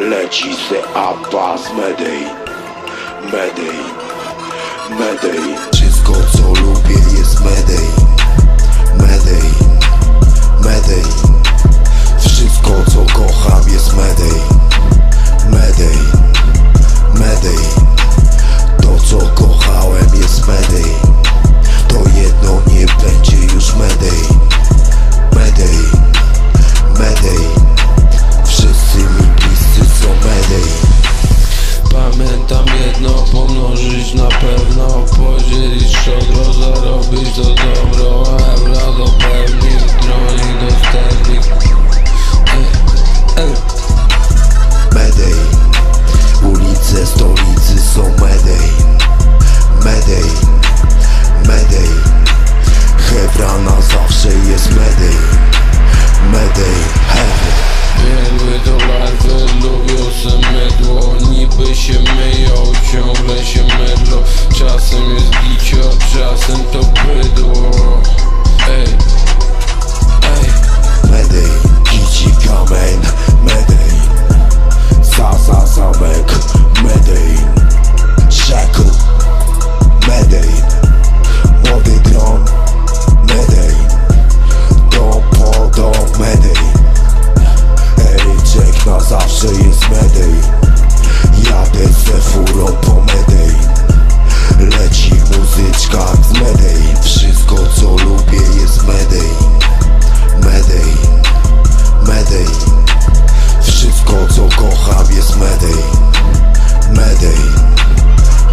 Leci se apas Medei Medei. Medei. pomnożyć na pewno Podzielić szczodro, zarobić to dobro Ebra do pewnych, droni dostępnych Medej. Ulice stolicy są Medej. Medej. Medej. Hebra na zawsze jest Medej. Medej. ciągle się mydlą. Czasem jest bicie, czasem to bydło. Ej, ej. Medej, kici kamen, medej. Sasa zamek, medej. Rzeku, medej. Młody dron, medej. Do podo, medej. Ej, na zawsze jest medej.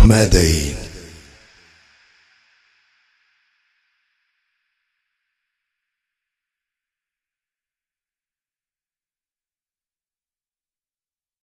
Madain.